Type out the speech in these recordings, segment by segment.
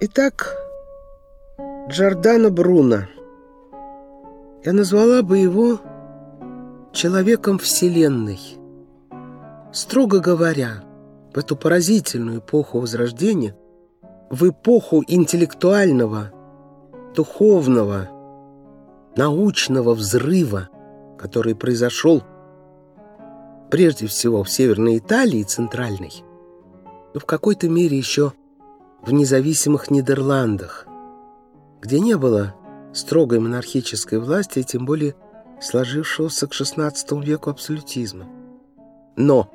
Итак, Джордано Бруно. Я назвала бы его человеком Вселенной. Строго говоря, в эту поразительную эпоху Возрождения, в эпоху интеллектуального, духовного, научного взрыва, который произошел прежде всего в Северной Италии, Центральной, но в какой-то мере еще в независимых Нидерландах, где не было строгой монархической власти и тем более сложившегося к XVI веку абсолютизма. Но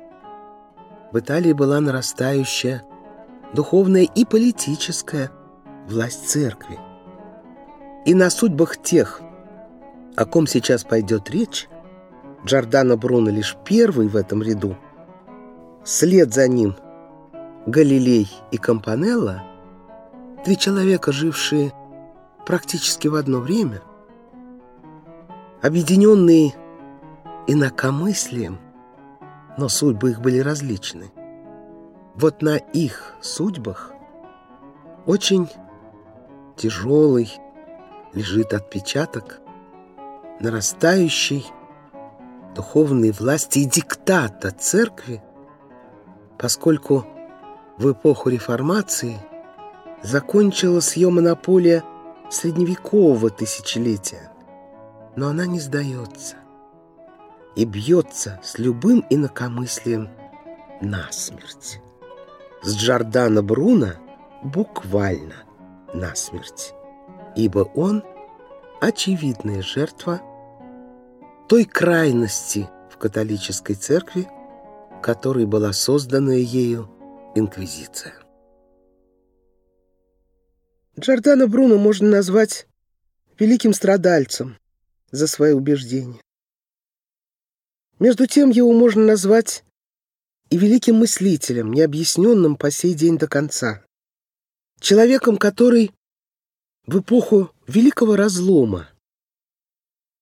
в Италии была нарастающая духовная и политическая власть церкви. И на судьбах тех, о ком сейчас пойдет речь, Джордано Бруно лишь первый в этом ряду. След за ним Галилей и Кампанелла, три человека, жившие практически в одно время, объединенные инакомыслием, но судьбы их были различны. Вот на их судьбах очень тяжелый лежит отпечаток нарастающей духовной власти и диктата церкви, поскольку в эпоху реформации закончилась ее монополия средневекового тысячелетия, но она не сдается и бьется с любым инакомыслием насмерть. С Джордана Бруно буквально насмерть, ибо он – очевидная жертва той крайности в католической церкви, которой была создана ею инквизиция. Джордано Бруно можно назвать великим страдальцем за свои убеждения. Между тем его можно назвать и великим мыслителем, необъясненным по сей день до конца. Человеком, который в эпоху великого разлома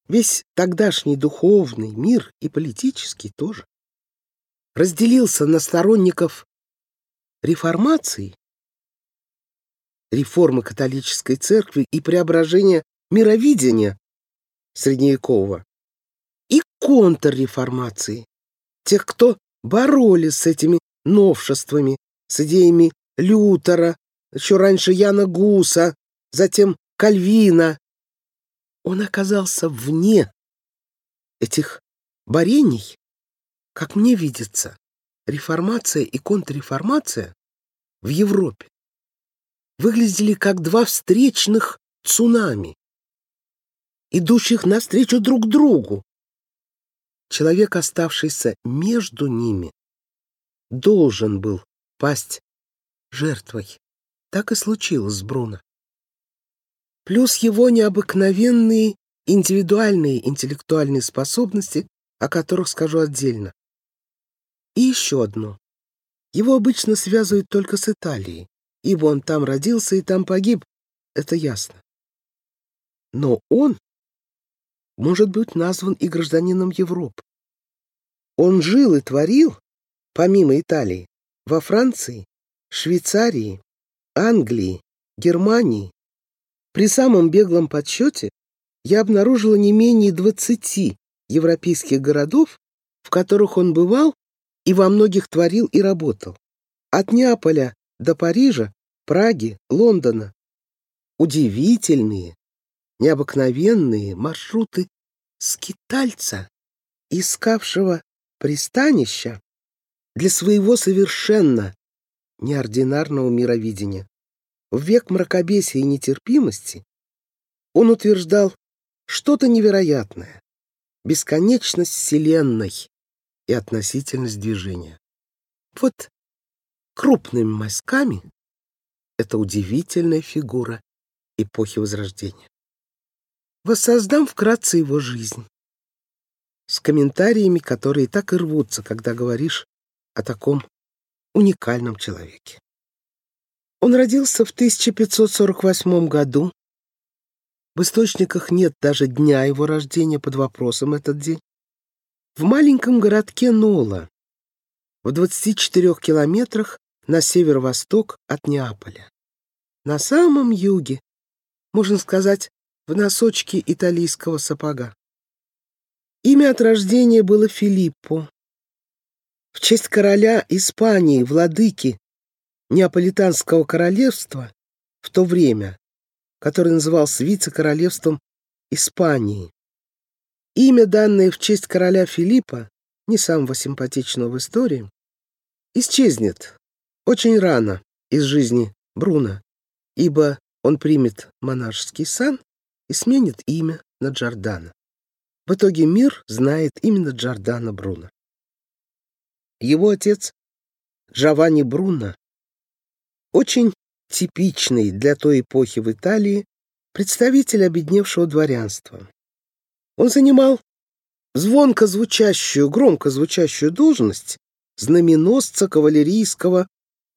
весь тогдашний духовный мир и политический тоже разделился на сторонников реформации реформы католической церкви и преображения мировидения средневекового и контрреформации, тех, кто боролись с этими новшествами, с идеями Лютера, еще раньше Яна Гуса, затем Кальвина. Он оказался вне этих борений, как мне видится, реформация и контрреформация в Европе выглядели как два встречных цунами, идущих навстречу друг другу. Человек, оставшийся между ними, должен был пасть жертвой. Так и случилось с Бруно. Плюс его необыкновенные индивидуальные интеллектуальные способности, о которых скажу отдельно. И еще одно. Его обычно связывают только с Италией ибо он там родился и там погиб, это ясно. Но он может быть назван и гражданином Европы. Он жил и творил, помимо Италии, во Франции, Швейцарии, Англии, Германии. При самом беглом подсчете я обнаружила не менее 20 европейских городов, в которых он бывал и во многих творил и работал. От Неаполя до Парижа, Праги, Лондона. Удивительные, необыкновенные маршруты скитальца, искавшего пристанища для своего совершенно неординарного мировидения. В век мракобесия и нетерпимости он утверждал что-то невероятное, бесконечность Вселенной и относительность движения. Вот крупными мазками это удивительная фигура эпохи Возрождения. Воссоздам вкратце его жизнь с комментариями, которые так и рвутся, когда говоришь о таком уникальном человеке. Он родился в 1548 году. В источниках нет даже дня его рождения под вопросом этот день. В маленьком городке Нола, в 24 километрах на северо-восток от Неаполя. на самом юге, можно сказать, в носочке итальянского сапога. Имя от рождения было Филиппо. В честь короля Испании, владыки Неаполитанского королевства в то время, который назывался вице-королевством Испании. Имя, данное в честь короля Филиппа, не самого симпатичного в истории, исчезнет очень рано из жизни Бруно, ибо он примет монашеский сан и сменит имя на Джордана. В итоге мир знает именно Джордана Бруно. Его отец Джованни Бруно очень типичный для той эпохи в Италии представитель обедневшего дворянства. Он занимал звонко звучащую, громко звучащую должность знаменосца кавалерийского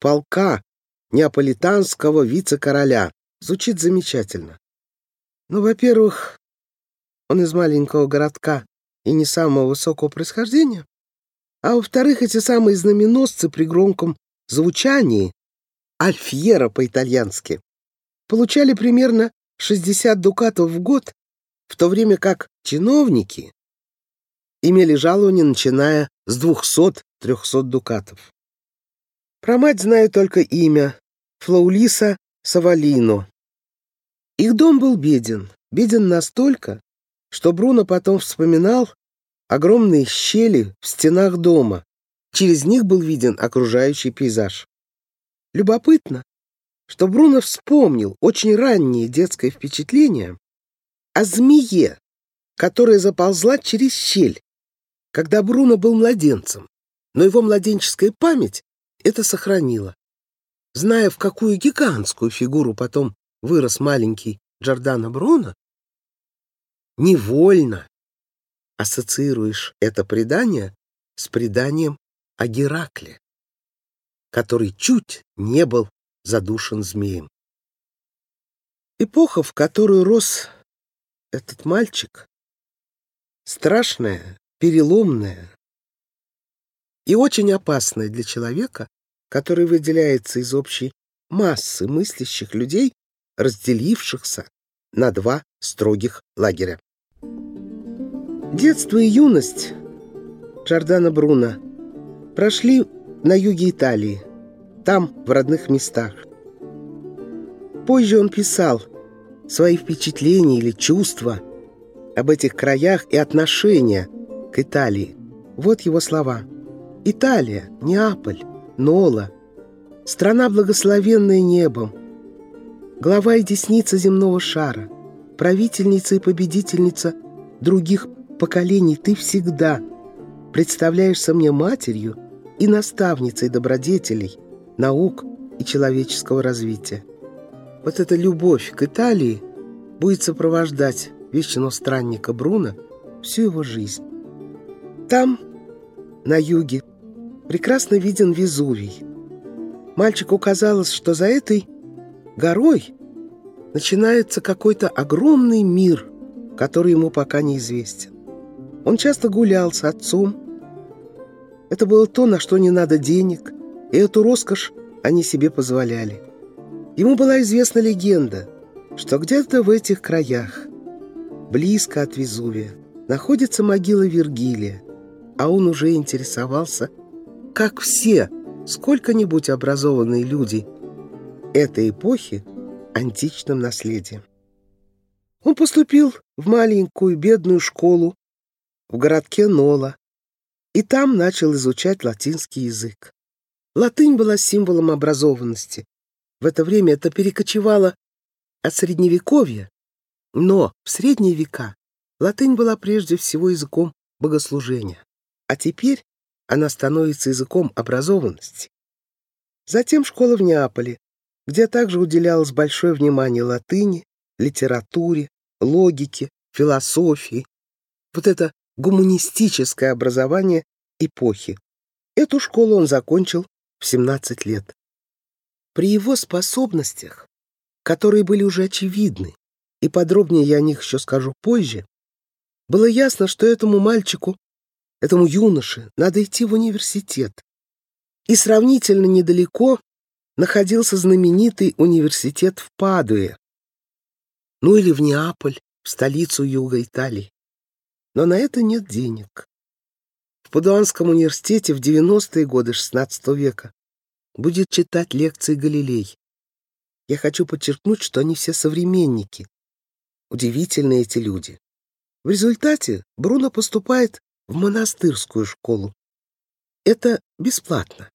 полка неаполитанского вице-короля. Звучит замечательно. Ну, во-первых, он из маленького городка и не самого высокого происхождения, а во-вторых, эти самые знаменосцы при громком звучании альфьера по-итальянски, получали примерно 60 дукатов в год, в то время как чиновники имели жалование, начиная с 200-300 дукатов. Про мать знаю только имя — Флаулиса Савалино. Их дом был беден, беден настолько, что Бруно потом вспоминал огромные щели в стенах дома. Через них был виден окружающий пейзаж. Любопытно, что Бруно вспомнил очень раннее детское впечатление о змее, которая заползла через щель, когда Бруно был младенцем, но его младенческая память это сохранила. Зная, в какую гигантскую фигуру потом вырос маленький Джордано Бруно, невольно ассоциируешь это предание с преданием о Геракле который чуть не был задушен змеем. Эпоха, в которую рос этот мальчик, страшная, переломная и очень опасная для человека, который выделяется из общей массы мыслящих людей, разделившихся на два строгих лагеря. Детство и юность Джордана Бруно прошли на юге Италии, там, в родных местах. Позже он писал свои впечатления или чувства об этих краях и отношения к Италии. Вот его слова. «Италия, Неаполь, Нола, страна, благословенная небом, глава и десница земного шара, правительница и победительница других поколений, ты всегда представляешься мне матерью и наставницей добродетелей, наук и человеческого развития. Вот эта любовь к Италии будет сопровождать вечного странника Бруно всю его жизнь. Там, на юге, прекрасно виден Везувий. Мальчику казалось, что за этой горой начинается какой-то огромный мир, который ему пока неизвестен. Он часто гулял с отцом. Это было то, на что не надо денег, и эту роскошь они себе позволяли. Ему была известна легенда, что где-то в этих краях, близко от Везувия, находится могила Вергилия, а он уже интересовался, как все сколько-нибудь образованные люди этой эпохи античным наследием. Он поступил в маленькую бедную школу в городке Нола и там начал изучать латинский язык. Латынь была символом образованности. В это время это перекочевало от Средневековья. Но в Средние века латынь была прежде всего языком богослужения. А теперь она становится языком образованности. Затем школа в Неаполе, где также уделялось большое внимание латыни, литературе, логике, философии. Вот это гуманистическое образование эпохи. Эту школу он закончил в 17 лет. При его способностях, которые были уже очевидны, и подробнее я о них еще скажу позже, было ясно, что этому мальчику, этому юноше, надо идти в университет. И сравнительно недалеко находился знаменитый университет в Падуе, ну или в Неаполь, в столицу юга Италии. Но на это нет денег. В Падуанском университете в 90-е годы XVI века будет читать лекции Галилей. Я хочу подчеркнуть, что они все современники. Удивительные эти люди. В результате Бруно поступает в монастырскую школу. Это бесплатно.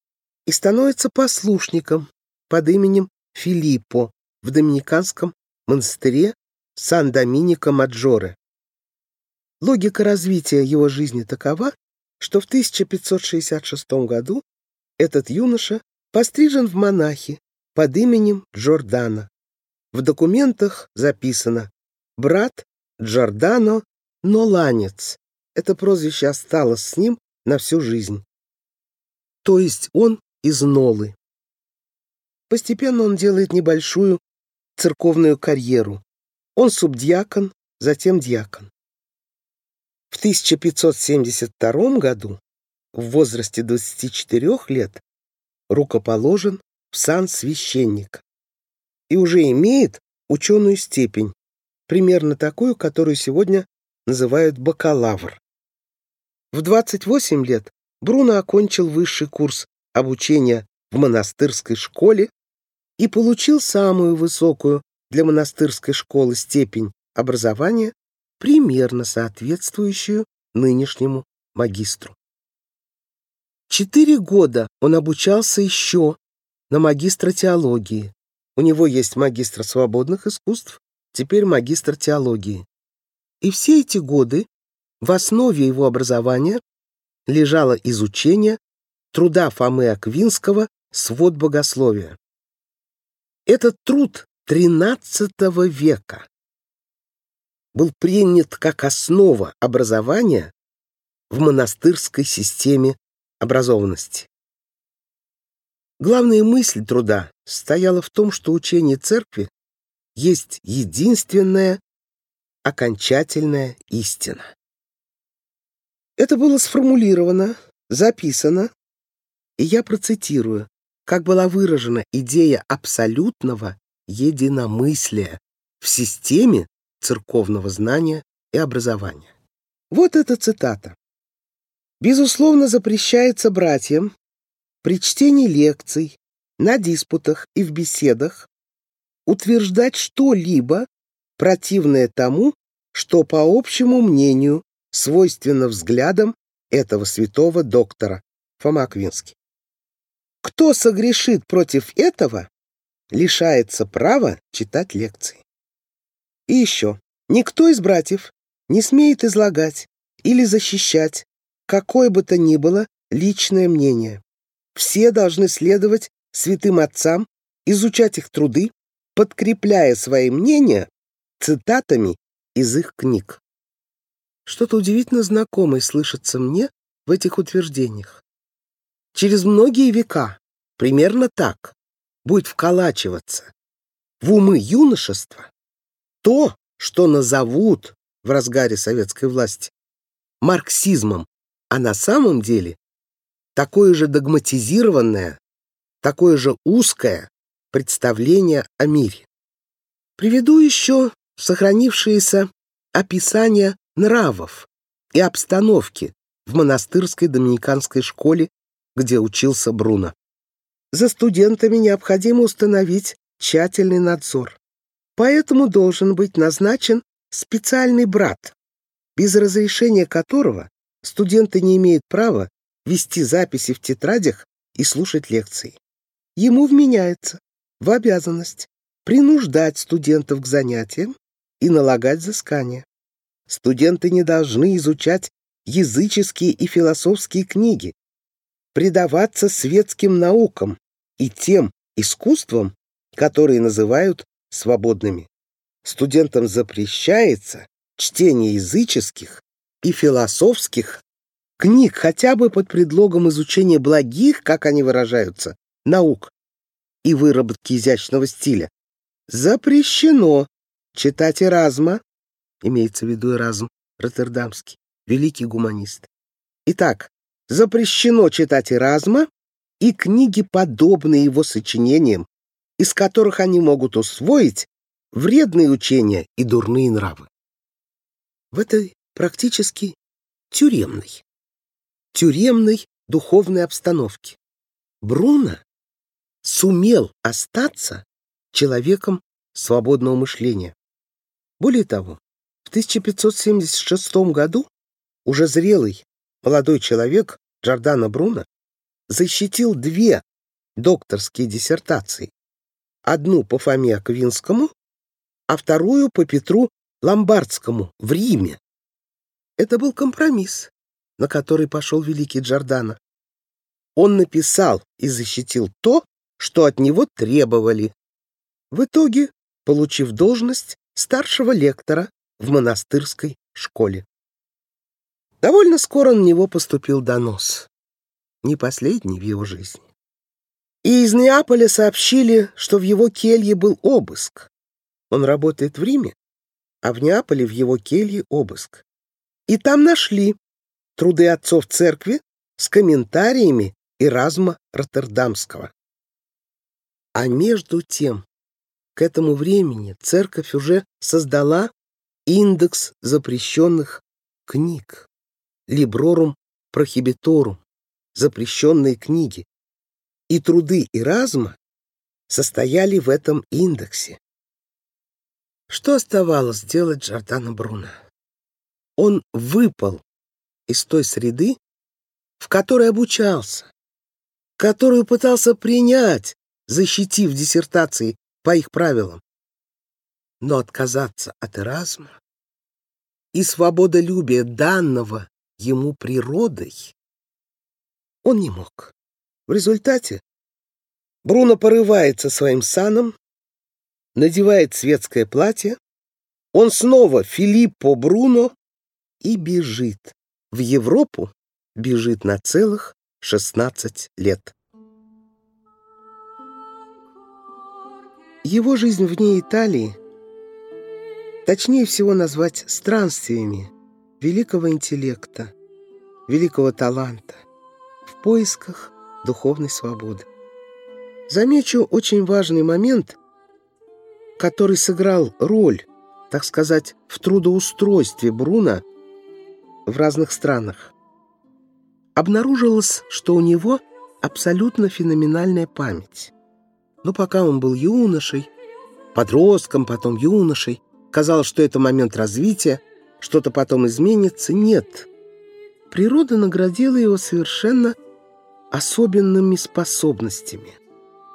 И становится послушником под именем Филиппо в доминиканском монастыре Сан-Доминико Маджоре. Логика развития его жизни такова, что в 1566 году этот юноша пострижен в монахи под именем Джордана. В документах записано «брат Джордано Ноланец». Это прозвище осталось с ним на всю жизнь. То есть он из Нолы. Постепенно он делает небольшую церковную карьеру. Он субдьякон, затем дьякон. В 1572 году, в возрасте 24 лет, рукоположен в сан священника и уже имеет ученую степень, примерно такую, которую сегодня называют бакалавр. В 28 лет Бруно окончил высший курс обучения в монастырской школе и получил самую высокую для монастырской школы степень образования, примерно соответствующую нынешнему магистру. Четыре года он обучался еще на магистра теологии. У него есть магистр свободных искусств, теперь магистр теологии. И все эти годы в основе его образования лежало изучение труда Фомы Аквинского «Свод богословия». Этот труд XIII века был принят как основа образования в монастырской системе образованности. Главная мысль труда стояла в том, что учение церкви есть единственная окончательная истина. Это было сформулировано, записано, и я процитирую, как была выражена идея абсолютного единомыслия в системе церковного знания и образования. Вот эта цитата. Безусловно, запрещается братьям при чтении лекций, на диспутах и в беседах утверждать что-либо, противное тому, что, по общему мнению, свойственно взглядам этого святого доктора Фома Аквинский. Кто согрешит против этого, лишается права читать лекции. И еще, никто из братьев не смеет излагать или защищать какое бы то ни было личное мнение. Все должны следовать святым отцам, изучать их труды, подкрепляя свои мнения цитатами из их книг. Что-то удивительно знакомое слышится мне в этих утверждениях. Через многие века, примерно так, будет вколачиваться в умы юношества то, что назовут в разгаре советской власти марксизмом, а на самом деле такое же догматизированное, такое же узкое представление о мире. Приведу еще сохранившиеся описания нравов и обстановки в монастырской доминиканской школе, где учился Бруно. За студентами необходимо установить тщательный надзор. Поэтому должен быть назначен специальный брат, без разрешения которого студенты не имеют права вести записи в тетрадях и слушать лекции. Ему вменяется в обязанность принуждать студентов к занятиям и налагать взыскания. Студенты не должны изучать языческие и философские книги, предаваться светским наукам и тем искусствам, которые называют свободными. Студентам запрещается чтение языческих и философских книг хотя бы под предлогом изучения благих, как они выражаются, наук и выработки изящного стиля. Запрещено читать Эразма, имеется в виду Эразм Роттердамский, великий гуманист. Итак, запрещено читать Эразма и книги, подобные его сочинениям, из которых они могут усвоить вредные учения и дурные нравы. В этой практически тюремной, тюремной духовной обстановке Бруно сумел остаться человеком свободного мышления. Более того, в 1576 году уже зрелый молодой человек Джордано Бруно защитил две докторские диссертации. Одну по Фоме Аквинскому, а вторую по Петру Ломбардскому в Риме. Это был компромисс, на который пошел великий Джордано. Он написал и защитил то, что от него требовали. В итоге, получив должность старшего лектора в монастырской школе. Довольно скоро на него поступил донос не последний в его жизни. И из Неаполя сообщили, что в его келье был обыск. Он работает в Риме, а в Неаполе в его келье обыск. И там нашли труды отцов церкви с комментариями Эразма Роттердамского. А между тем, к этому времени церковь уже создала индекс запрещенных книг, Librorum Prohibitorum, запрещенные книги, и труды Эразма состояли в этом индексе. Что оставалось делать Джордано Бруно? Он выпал из той среды, в которой обучался, которую пытался принять, защитив диссертации по их правилам. Но отказаться от Эразма и свободолюбия данного ему природой он не мог. В результате Бруно порывается своим саном, надевает светское платье, он снова Филиппо Бруно и бежит. В Европу бежит на целых 16 лет. Его жизнь вне Италии точнее всего назвать странствиями великого интеллекта, великого таланта, в поисках духовной свободы. Замечу очень важный момент, который сыграл роль, так сказать, в трудоустройстве Бруна в разных странах. Обнаружилось, что у него абсолютно феноменальная память. Но пока он был юношей, подростком, потом юношей, казалось, что это момент развития, что-то потом изменится. Нет. Природа наградила его совершенно особенными способностями.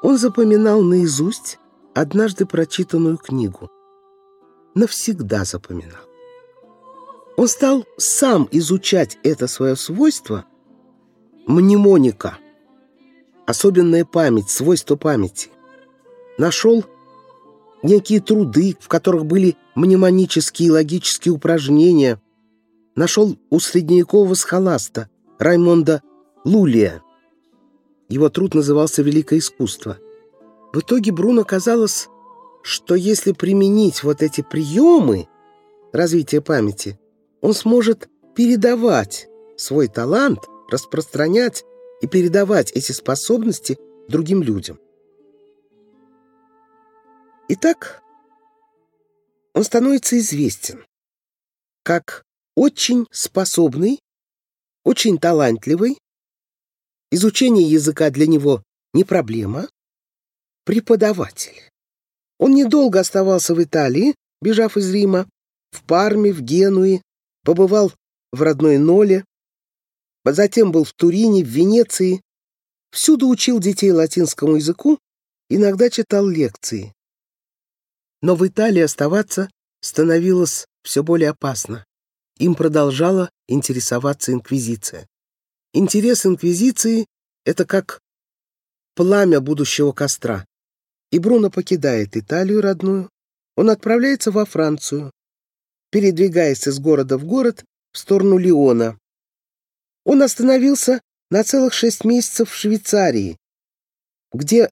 Он запоминал наизусть однажды прочитанную книгу. Навсегда запоминал. Он стал сам изучать это свое свойство мнемоника, особенная память, свойство памяти. Нашел некие труды, в которых были мнемонические и логические упражнения. Нашел у средневекового схоласта Раймонда Лулия его труд назывался «Великое искусство». В итоге Бруно казалось, что если применить вот эти приемы развития памяти, он сможет передавать свой талант, распространять и передавать эти способности другим людям. Итак, он становится известен как очень способный, очень талантливый, Изучение языка для него не проблема. Преподаватель. Он недолго оставался в Италии, бежав из Рима, в Парме, в Генуе, побывал в родной Ноле, затем был в Турине, в Венеции. Всюду учил детей латинскому языку, иногда читал лекции. Но в Италии оставаться становилось все более опасно. Им продолжала интересоваться инквизиция. Интерес Инквизиции — это как пламя будущего костра. И Бруно покидает Италию родную. Он отправляется во Францию, передвигаясь из города в город в сторону Лиона. Он остановился на целых шесть месяцев в Швейцарии, где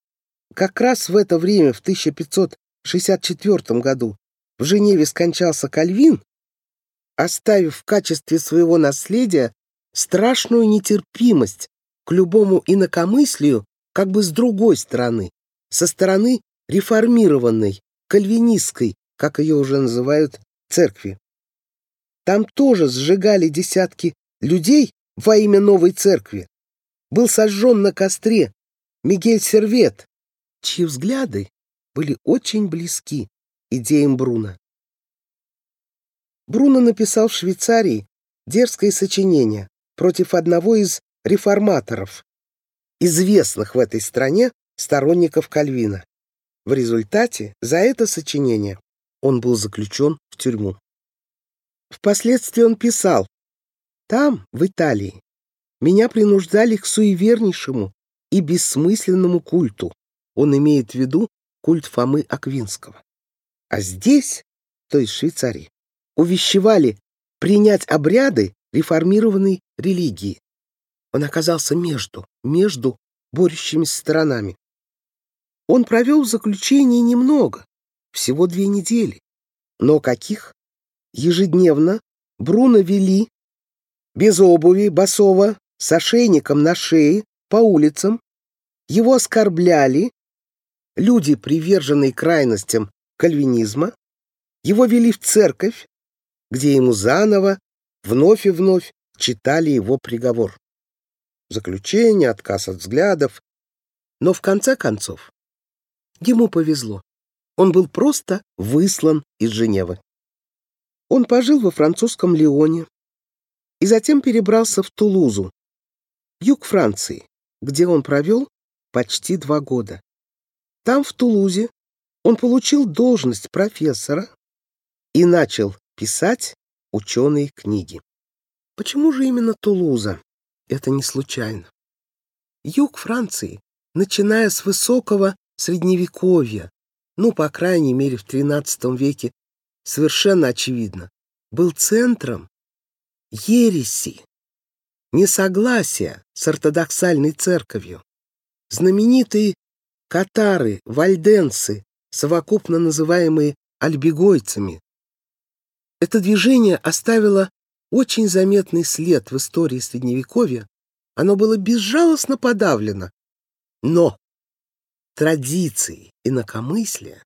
как раз в это время, в 1564 году, в Женеве скончался Кальвин, оставив в качестве своего наследия страшную нетерпимость к любому инакомыслию как бы с другой стороны, со стороны реформированной, кальвинистской, как ее уже называют, церкви. Там тоже сжигали десятки людей во имя новой церкви. Был сожжен на костре Мигель Сервет, чьи взгляды были очень близки идеям Бруно. Бруно написал в Швейцарии дерзкое сочинение против одного из реформаторов, известных в этой стране сторонников Кальвина. В результате за это сочинение он был заключен в тюрьму. Впоследствии он писал, «Там, в Италии, меня принуждали к суевернейшему и бессмысленному культу. Он имеет в виду культ Фомы Аквинского. А здесь, то есть Швейцарии, увещевали принять обряды реформированной религии. Он оказался между, между борющимися сторонами. Он провел в заключении немного, всего две недели. Но каких? Ежедневно Бруно вели без обуви, босого, с ошейником на шее, по улицам. Его оскорбляли. Люди, приверженные крайностям кальвинизма, его вели в церковь, где ему заново, вновь и вновь читали его приговор. Заключение, отказ от взглядов. Но в конце концов ему повезло. Он был просто выслан из Женевы. Он пожил во французском Лионе и затем перебрался в Тулузу, юг Франции, где он провел почти два года. Там, в Тулузе, он получил должность профессора и начал писать ученые книги. Почему же именно Тулуза? Это не случайно. Юг Франции, начиная с высокого средневековья, ну, по крайней мере, в XIII веке, совершенно очевидно, был центром ереси, несогласия с ортодоксальной церковью. Знаменитые катары, вальденцы, совокупно называемые альбегойцами. Это движение оставило очень заметный след в истории Средневековья. Оно было безжалостно подавлено. Но традиции инакомыслия,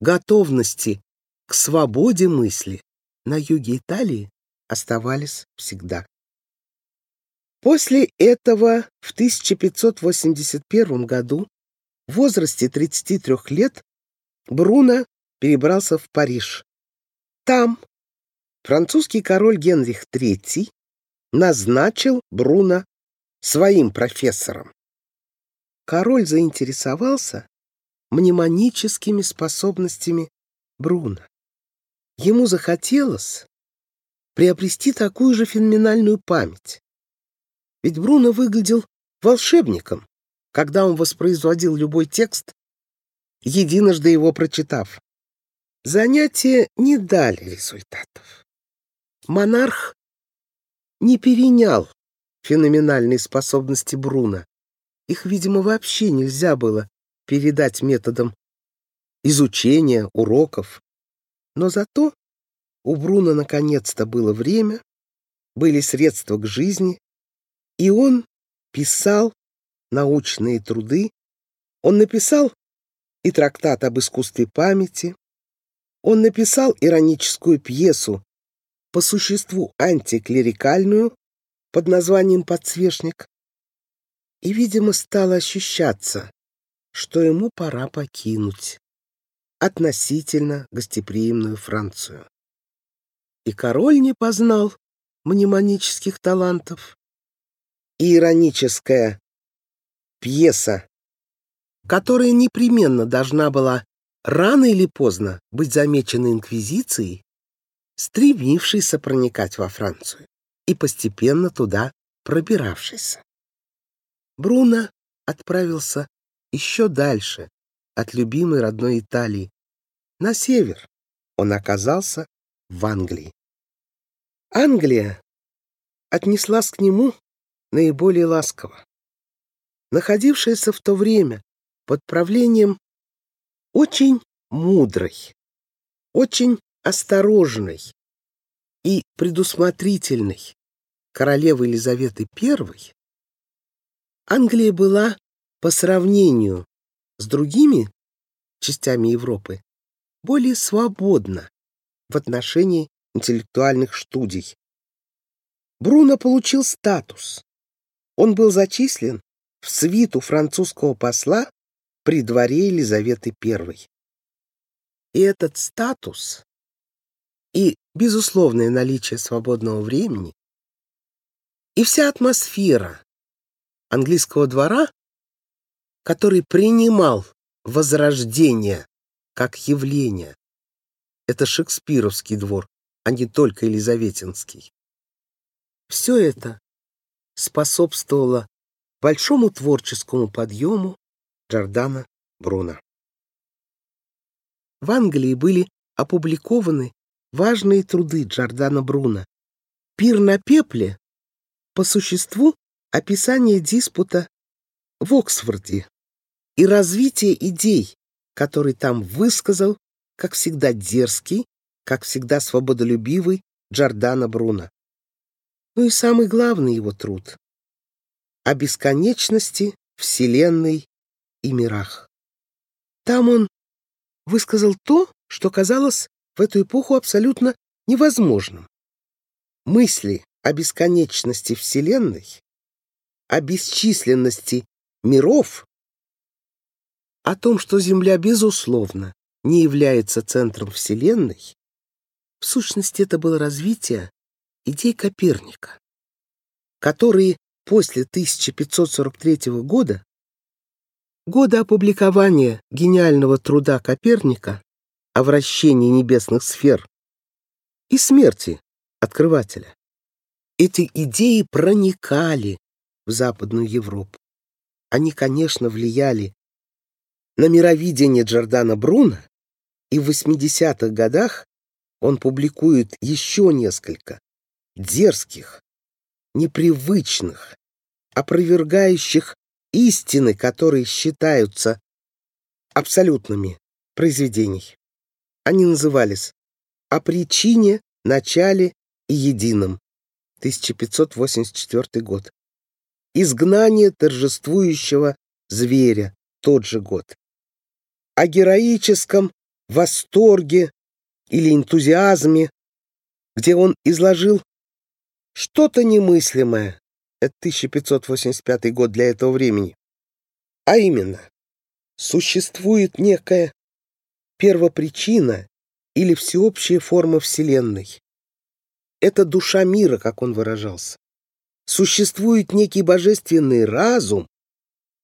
готовности к свободе мысли на юге Италии оставались всегда. После этого в 1581 году в возрасте 33 лет Бруно перебрался в Париж. Там французский король Генрих III назначил Бруно своим профессором. Король заинтересовался мнемоническими способностями Бруно. Ему захотелось приобрести такую же феноменальную память. Ведь Бруно выглядел волшебником, когда он воспроизводил любой текст, единожды его прочитав. Занятия не дали результатов. Монарх не перенял феноменальные способности Бруно. Их, видимо, вообще нельзя было передать методом изучения, уроков. Но зато у Бруно наконец-то было время, были средства к жизни, и он писал научные труды, он написал и трактат об искусстве памяти, он написал ироническую пьесу, по существу антиклерикальную, под названием «Подсвечник», и, видимо, стало ощущаться, что ему пора покинуть относительно гостеприимную Францию. И король не познал мнемонических талантов, и ироническая пьеса, которая непременно должна была рано или поздно быть замечена Инквизицией, стремившейся проникать во Францию и постепенно туда пробиравшийся. Бруно отправился еще дальше от любимой родной Италии, на север. Он оказался в Англии. Англия отнеслась к нему наиболее ласково. Находившаяся в то время под правлением очень мудрой, очень осторожной и предусмотрительной королевы Елизаветы I, Англия была по сравнению с другими частями Европы более свободна в отношении интеллектуальных студий. Бруно получил статус. Он был зачислен в свиту французского посла при дворе Елизаветы I. И этот статус и безусловное наличие свободного времени и вся атмосфера английского двора, который принимал возрождение как явление. Это шекспировский двор, а не только Елизаветинский. Все это способствовало большому творческому подъему Джордана Бруно. В Англии были опубликованы важные труды Джордана Бруно. «Пир на пепле» по существу описание диспута в Оксфорде и развитие идей, который там высказал, как всегда дерзкий, как всегда свободолюбивый Джордана Бруно. Ну и самый главный его труд о бесконечности Вселенной и мирах. Там он высказал то, что казалось в эту эпоху абсолютно невозможным. Мысли о бесконечности Вселенной, о бесчисленности миров, о том, что Земля, безусловно, не является центром Вселенной, в сущности, это было развитие идей Коперника, которые после 1543 года, года опубликования гениального труда Коперника о вращении небесных сфер и смерти открывателя. Эти идеи проникали в Западную Европу. Они, конечно, влияли на мировидение Джордана Бруно, и в 80-х годах он публикует еще несколько дерзких, непривычных, опровергающих истины, которые считаются абсолютными произведений. Они назывались «О причине, начале и едином» 1584 год. «Изгнание торжествующего зверя» тот же год. О героическом восторге или энтузиазме, где он изложил что-то немыслимое. Это 1585 год для этого времени. А именно, существует некая первопричина или всеобщая форма Вселенной. Это душа мира, как он выражался. Существует некий божественный разум,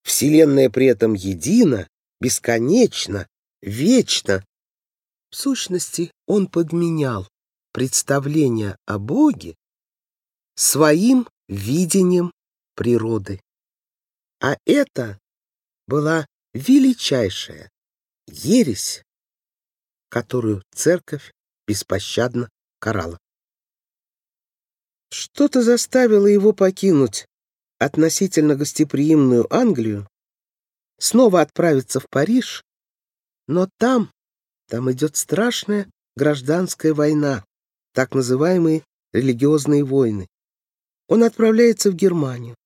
Вселенная при этом едина, бесконечна, вечна. В сущности, он подменял представление о Боге своим видением природы. А это была величайшая ересь которую церковь беспощадно карала. Что-то заставило его покинуть относительно гостеприимную Англию, снова отправиться в Париж, но там, там идет страшная гражданская война, так называемые религиозные войны. Он отправляется в Германию.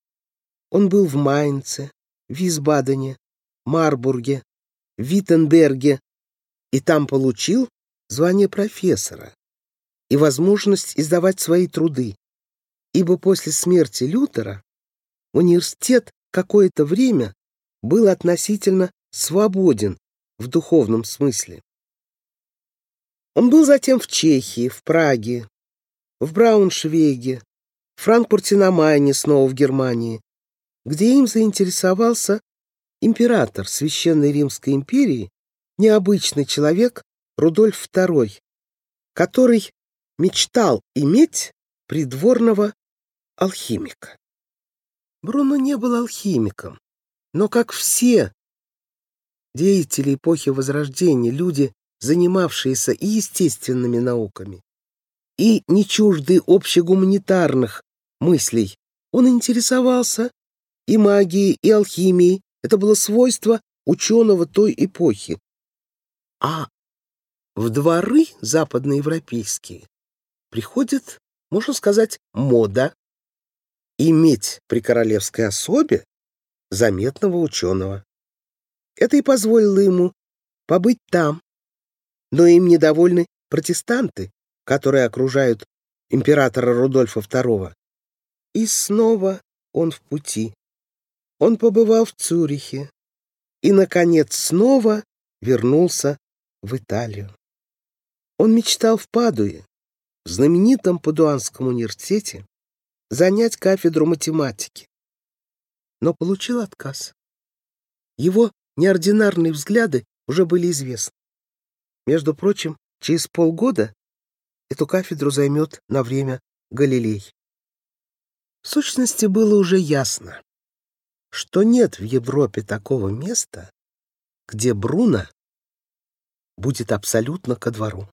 Он был в Майнце, Висбадене, Марбурге, Виттенберге, и там получил звание профессора и возможность издавать свои труды, ибо после смерти Лютера университет какое-то время был относительно свободен в духовном смысле. Он был затем в Чехии, в Праге, в Брауншвейге, в Франкфурте на Майне, снова в Германии, где им заинтересовался император Священной Римской империи необычный человек Рудольф II, который мечтал иметь придворного алхимика. Бруно не был алхимиком, но, как все деятели эпохи Возрождения, люди, занимавшиеся и естественными науками, и не чужды общегуманитарных мыслей, он интересовался и магией, и алхимией. Это было свойство ученого той эпохи. А в дворы западноевропейские приходит, можно сказать, мода иметь при королевской особе заметного ученого. Это и позволило ему побыть там. Но им недовольны протестанты, которые окружают императора Рудольфа II. И снова он в пути. Он побывал в Цюрихе и, наконец, снова вернулся в Италию. Он мечтал в Падуе, в знаменитом Падуанском университете, занять кафедру математики, но получил отказ. Его неординарные взгляды уже были известны. Между прочим, через полгода эту кафедру займет на время Галилей. В сущности, было уже ясно, что нет в Европе такого места, где Бруно будет абсолютно ко двору.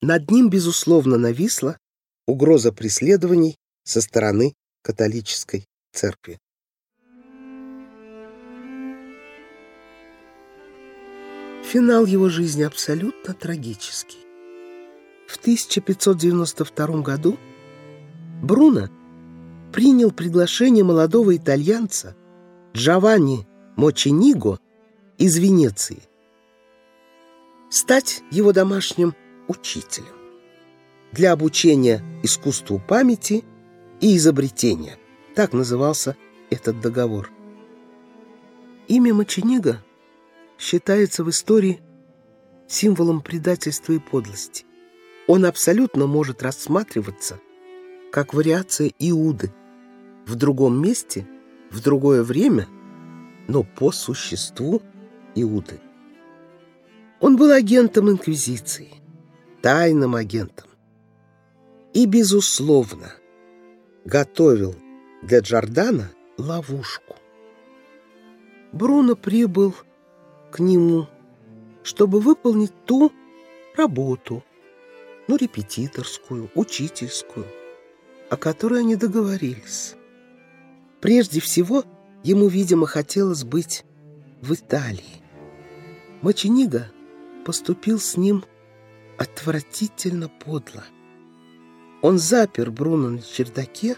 Над ним, безусловно, нависла угроза преследований со стороны католической церкви. Финал его жизни абсолютно трагический. В 1592 году Бруно принял приглашение молодого итальянца Джованни Мочениго из Венеции стать его домашним учителем для обучения искусству памяти и изобретения. Так назывался этот договор. Имя Мочениго считается в истории символом предательства и подлости. Он абсолютно может рассматриваться как вариация Иуды в другом месте, в другое время, но по существу Иуды. Он был агентом Инквизиции, тайным агентом и, безусловно, готовил для Джордана ловушку. Бруно прибыл к нему, чтобы выполнить ту работу, ну, репетиторскую, учительскую, о которой они договорились. Прежде всего, ему, видимо, хотелось быть в Италии. Моченига поступил с ним отвратительно подло. Он запер Бруно на чердаке,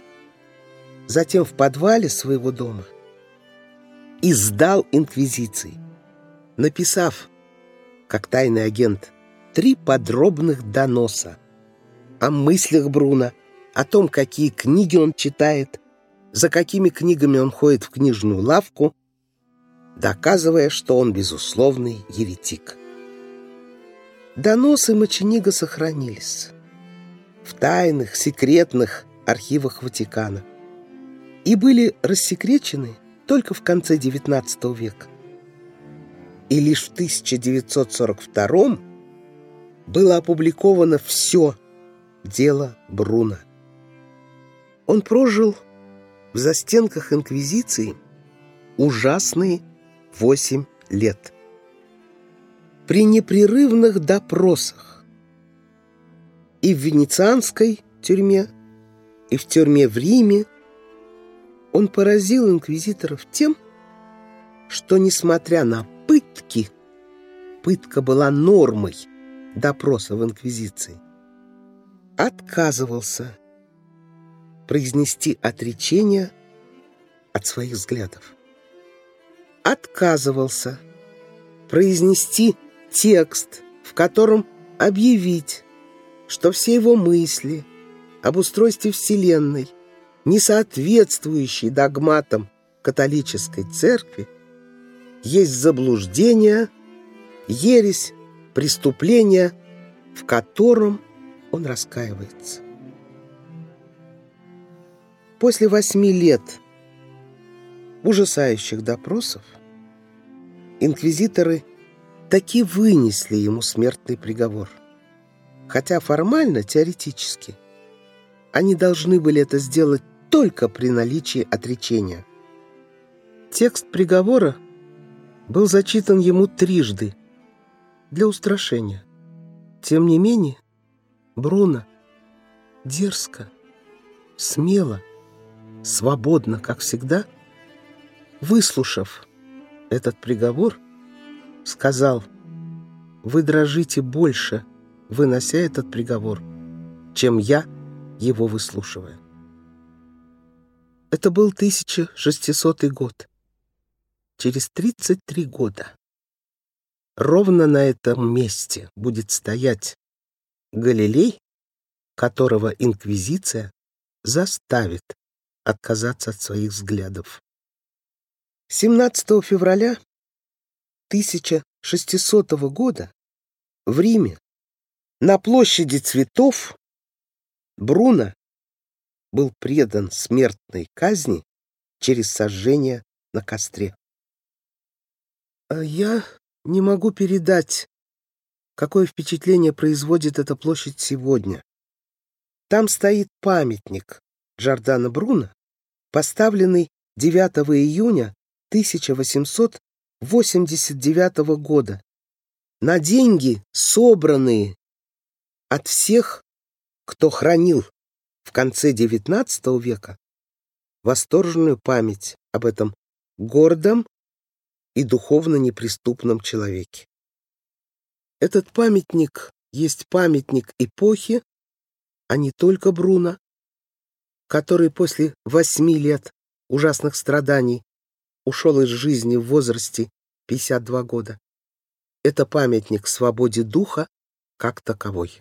затем в подвале своего дома и сдал инквизиции, написав, как тайный агент, три подробных доноса о мыслях Бруно, о том, какие книги он читает, за какими книгами он ходит в книжную лавку, доказывая, что он безусловный еретик. Доносы Моченига сохранились в тайных, секретных архивах Ватикана и были рассекречены только в конце XIX века. И лишь в 1942 было опубликовано все дело Бруно. Он прожил в застенках Инквизиции ужасные восемь лет. При непрерывных допросах и в венецианской тюрьме, и в тюрьме в Риме. Он поразил инквизиторов тем, что, несмотря на пытки, пытка была нормой допроса в инквизиции, отказывался произнести отречение от своих взглядов. Отказывался произнести текст, в котором объявить, что все его мысли об устройстве Вселенной, не соответствующие догматам католической церкви, есть заблуждение, ересь, преступление, в котором он раскаивается. После восьми лет ужасающих допросов инквизиторы таки вынесли ему смертный приговор – хотя формально, теоретически, они должны были это сделать только при наличии отречения. Текст приговора был зачитан ему трижды для устрашения. Тем не менее, Бруно дерзко, смело, свободно, как всегда, выслушав этот приговор, сказал, «Вы дрожите больше, — вынося этот приговор, чем я, его выслушивая. Это был 1600 год. Через 33 года ровно на этом месте будет стоять Галилей, которого инквизиция заставит отказаться от своих взглядов. 17 февраля 1600 года в Риме на площади цветов Бруно был предан смертной казни через сожжение на костре. А я не могу передать, какое впечатление производит эта площадь сегодня. Там стоит памятник Джордана Бруно, поставленный 9 июня 1889 года на деньги, собранные от всех, кто хранил в конце XIX века восторженную память об этом гордом и духовно неприступном человеке. Этот памятник есть памятник эпохи, а не только Бруно, который после восьми лет ужасных страданий ушел из жизни в возрасте 52 года. Это памятник свободе духа как таковой.